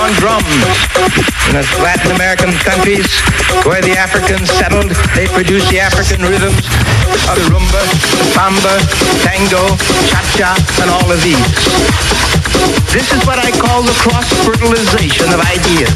on drums. In the Latin American countries where the Africans settled, they produced the African rhythms of the rumba, samba, tango, cha-cha, and all of these. This is what I call the cross-fertilization of ideas.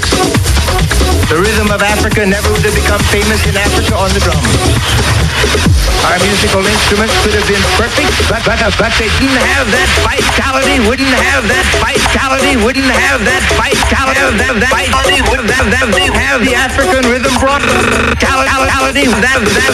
The rhythm of Africa never would have become famous in Africa on the drums. Our musical instruments could have been perfect, but, but, but they didn't have that vitality, wouldn't have that vitality, wouldn't have that vitality, have that, vitality, would have that, they have the African rhythm brought vitality, that, that,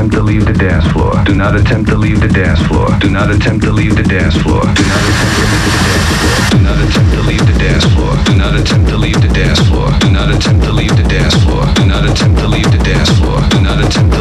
attempt to leave the dance floor. Do not attempt to leave the dance floor. Do not attempt to leave the dance floor. Do not attempt to leave the dance floor. Do not attempt to leave the dance floor. Do not attempt to leave the dance floor. Do not attempt to leave the dance floor. Do not attempt to leave the dance floor. Do not attempt to